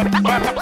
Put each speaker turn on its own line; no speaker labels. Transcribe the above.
What?